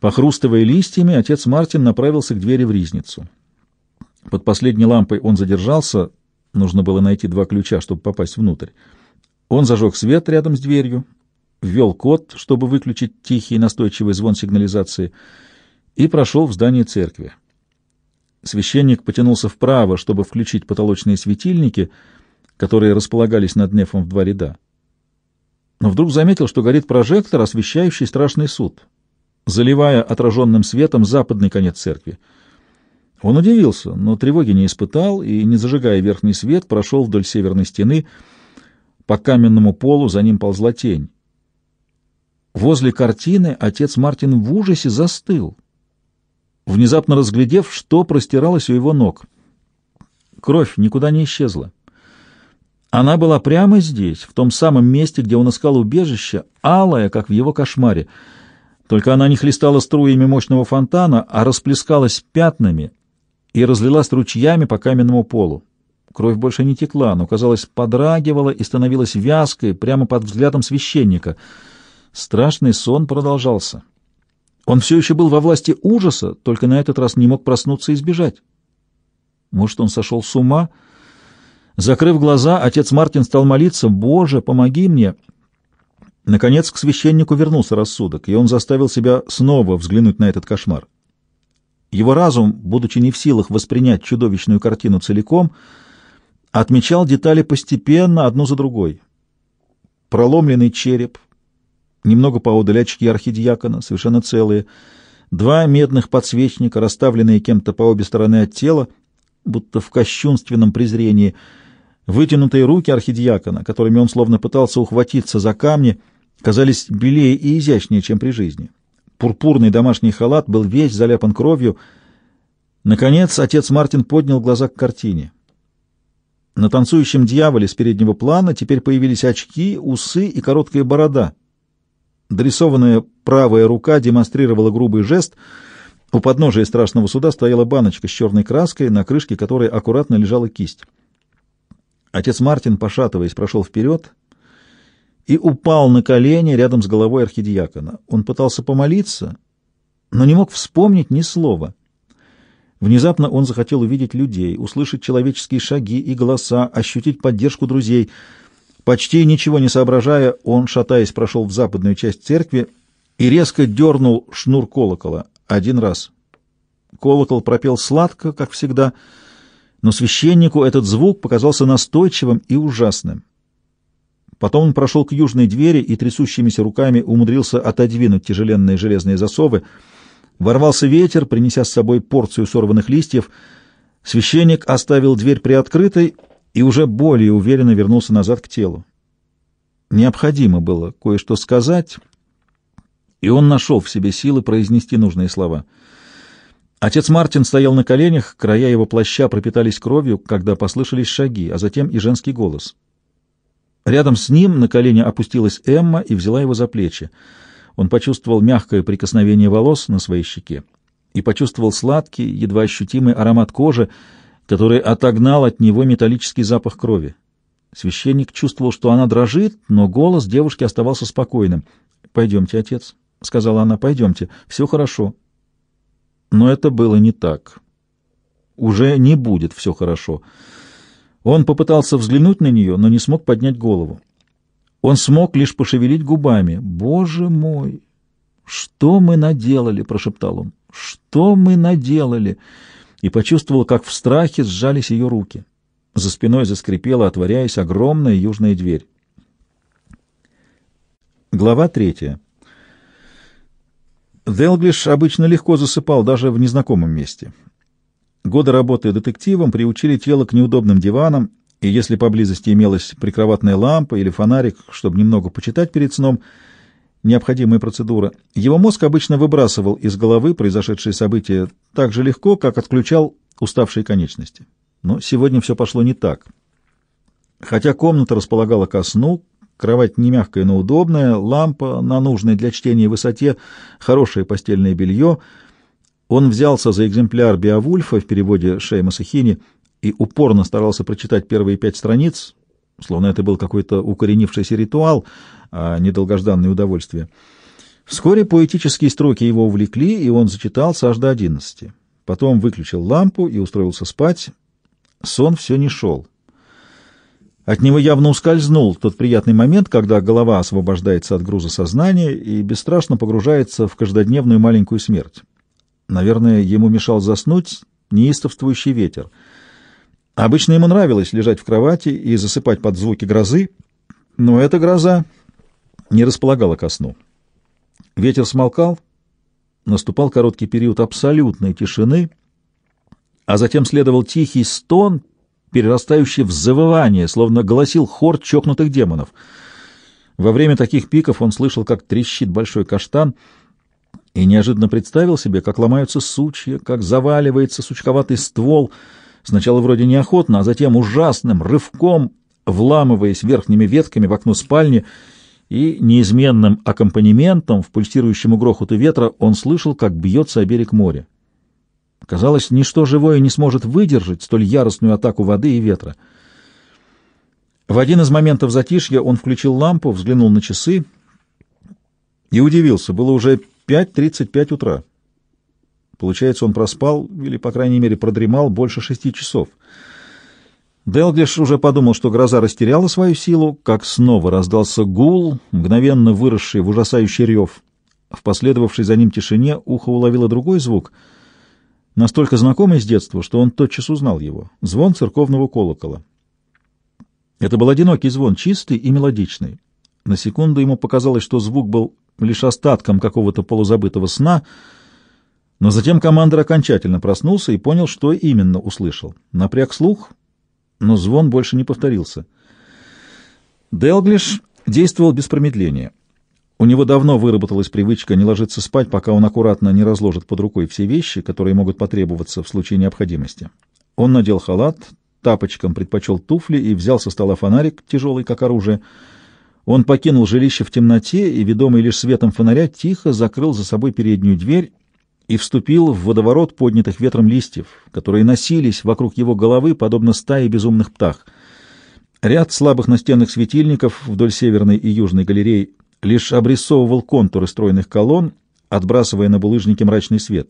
Похрустывая листьями, отец Мартин направился к двери в ризницу. Под последней лампой он задержался, нужно было найти два ключа, чтобы попасть внутрь. Он зажег свет рядом с дверью, ввел код, чтобы выключить тихий настойчивый звон сигнализации, и прошел в здание церкви. Священник потянулся вправо, чтобы включить потолочные светильники, которые располагались над нефом в два ряда. Но вдруг заметил, что горит прожектор, освещающий страшный суд, заливая отраженным светом западный конец церкви. Он удивился, но тревоги не испытал и, не зажигая верхний свет, прошел вдоль северной стены. По каменному полу за ним ползла тень. Возле картины отец Мартин в ужасе застыл, внезапно разглядев, что простиралось у его ног. Кровь никуда не исчезла. Она была прямо здесь, в том самом месте, где он искал убежище, алая, как в его кошмаре. Только она не хлестала струями мощного фонтана, а расплескалась пятнами и разлилась ручьями по каменному полу. Кровь больше не текла, но, казалось, подрагивала и становилась вязкой прямо под взглядом священника. Страшный сон продолжался. Он все еще был во власти ужаса, только на этот раз не мог проснуться и сбежать. Может, он сошел с ума? Закрыв глаза, отец Мартин стал молиться «Боже, помоги мне!» Наконец к священнику вернулся рассудок, и он заставил себя снова взглянуть на этот кошмар. Его разум, будучи не в силах воспринять чудовищную картину целиком, отмечал детали постепенно, одну за другой. Проломленный череп, немного поодаль очки архидиакона, совершенно целые, два медных подсвечника, расставленные кем-то по обе стороны от тела, будто в кощунственном презрении, вытянутые руки архидиакона, которыми он словно пытался ухватиться за камни, казались белее и изящнее, чем при жизни. Пурпурный домашний халат был весь заляпан кровью. Наконец отец Мартин поднял глаза к картине. На танцующем дьяволе с переднего плана теперь появились очки, усы и короткая борода — Дорисованная правая рука демонстрировала грубый жест. У подножия страшного суда стояла баночка с черной краской, на крышке которой аккуратно лежала кисть. Отец Мартин, пошатываясь, прошел вперед и упал на колени рядом с головой архидиакона. Он пытался помолиться, но не мог вспомнить ни слова. Внезапно он захотел увидеть людей, услышать человеческие шаги и голоса, ощутить поддержку друзей — Почти ничего не соображая, он, шатаясь, прошел в западную часть церкви и резко дернул шнур колокола один раз. Колокол пропел сладко, как всегда, но священнику этот звук показался настойчивым и ужасным. Потом он прошел к южной двери и трясущимися руками умудрился отодвинуть тяжеленные железные засовы. Ворвался ветер, принеся с собой порцию сорванных листьев. Священник оставил дверь приоткрытой и уже более уверенно вернулся назад к телу. Необходимо было кое-что сказать, и он нашел в себе силы произнести нужные слова. Отец Мартин стоял на коленях, края его плаща пропитались кровью, когда послышались шаги, а затем и женский голос. Рядом с ним на колени опустилась Эмма и взяла его за плечи. Он почувствовал мягкое прикосновение волос на своей щеке и почувствовал сладкий, едва ощутимый аромат кожи, который отогнал от него металлический запах крови. Священник чувствовал, что она дрожит, но голос девушки оставался спокойным. «Пойдемте, отец», — сказала она, — «пойдемте, все хорошо». Но это было не так. Уже не будет все хорошо. Он попытался взглянуть на нее, но не смог поднять голову. Он смог лишь пошевелить губами. «Боже мой! Что мы наделали?» — прошептал он. «Что мы наделали?» и почувствовал, как в страхе сжались ее руки. За спиной заскрипела, отворяясь, огромная южная дверь. Глава третья. Делглиш обычно легко засыпал даже в незнакомом месте. Годы работы детективом приучили тело к неудобным диванам, и если поблизости имелась прикроватная лампа или фонарик, чтобы немного почитать перед сном — необходимая процедура. Его мозг обычно выбрасывал из головы произошедшие события так же легко, как отключал уставшие конечности. Но сегодня все пошло не так. Хотя комната располагала ко сну, кровать не мягкая, но удобная, лампа на нужной для чтения высоте, хорошее постельное белье, он взялся за экземпляр Биовульфа в переводе Шейма Хини и упорно старался прочитать первые пять страниц, словно это был какой-то укоренившийся ритуал, а не долгожданное удовольствие. Вскоре поэтические строки его увлекли, и он зачитался аж до одиннадцати. Потом выключил лампу и устроился спать. Сон все не шел. От него явно ускользнул тот приятный момент, когда голова освобождается от груза сознания и бесстрашно погружается в каждодневную маленькую смерть. Наверное, ему мешал заснуть неистовствующий ветер. Обычно ему нравилось лежать в кровати и засыпать под звуки грозы, но эта гроза не располагала ко сну. Ветер смолкал, наступал короткий период абсолютной тишины, а затем следовал тихий стон, перерастающий в завывание, словно голосил хор чокнутых демонов. Во время таких пиков он слышал, как трещит большой каштан, и неожиданно представил себе, как ломаются сучья, как заваливается сучковатый ствол, сначала вроде неохотно, а затем ужасным рывком, вламываясь верхними ветками в окно спальни, и неизменным аккомпанементом в пульсирующем грохоту ветра он слышал, как бьется о берег моря. Казалось, ничто живое не сможет выдержать столь яростную атаку воды и ветра. В один из моментов затишья он включил лампу, взглянул на часы и удивился. Было уже 5.35 утра. Получается, он проспал, или, по крайней мере, продремал больше шести часов. Делглиш уже подумал, что гроза растеряла свою силу, как снова раздался гул, мгновенно выросший в ужасающий рев. В последовавшей за ним тишине ухо уловило другой звук — настолько знакомый с детства, что он тотчас узнал его — звон церковного колокола. Это был одинокий звон, чистый и мелодичный. На секунду ему показалось, что звук был лишь остатком какого-то полузабытого сна, но затем командир окончательно проснулся и понял, что именно услышал. Напряг слух, но звон больше не повторился. Делглиш действовал без промедления. У него давно выработалась привычка не ложиться спать, пока он аккуратно не разложит под рукой все вещи, которые могут потребоваться в случае необходимости. Он надел халат, тапочком предпочел туфли и взял со стола фонарик, тяжелый как оружие. Он покинул жилище в темноте и, ведомый лишь светом фонаря, тихо закрыл за собой переднюю дверь и вступил в водоворот поднятых ветром листьев, которые носились вокруг его головы, подобно стае безумных птах. Ряд слабых настенных светильников вдоль северной и южной галереи лишь обрисовывал контуры стройных колонн, отбрасывая на булыжники мрачный свет.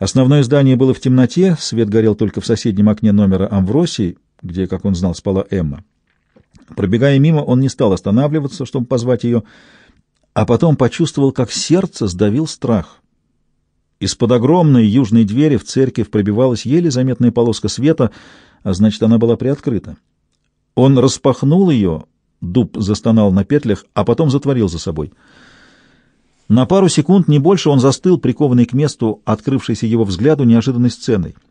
Основное здание было в темноте, свет горел только в соседнем окне номера Амвросии, где, как он знал, спала Эмма. Пробегая мимо, он не стал останавливаться, чтобы позвать ее, а потом почувствовал, как сердце сдавил страх. Из-под огромной южной двери в церковь пробивалась еле заметная полоска света, а значит, она была приоткрыта. Он распахнул ее, Дуб застонал на петлях, а потом затворил за собой. На пару секунд, не больше, он застыл, прикованный к месту, открывшейся его взгляду неожиданной сценой —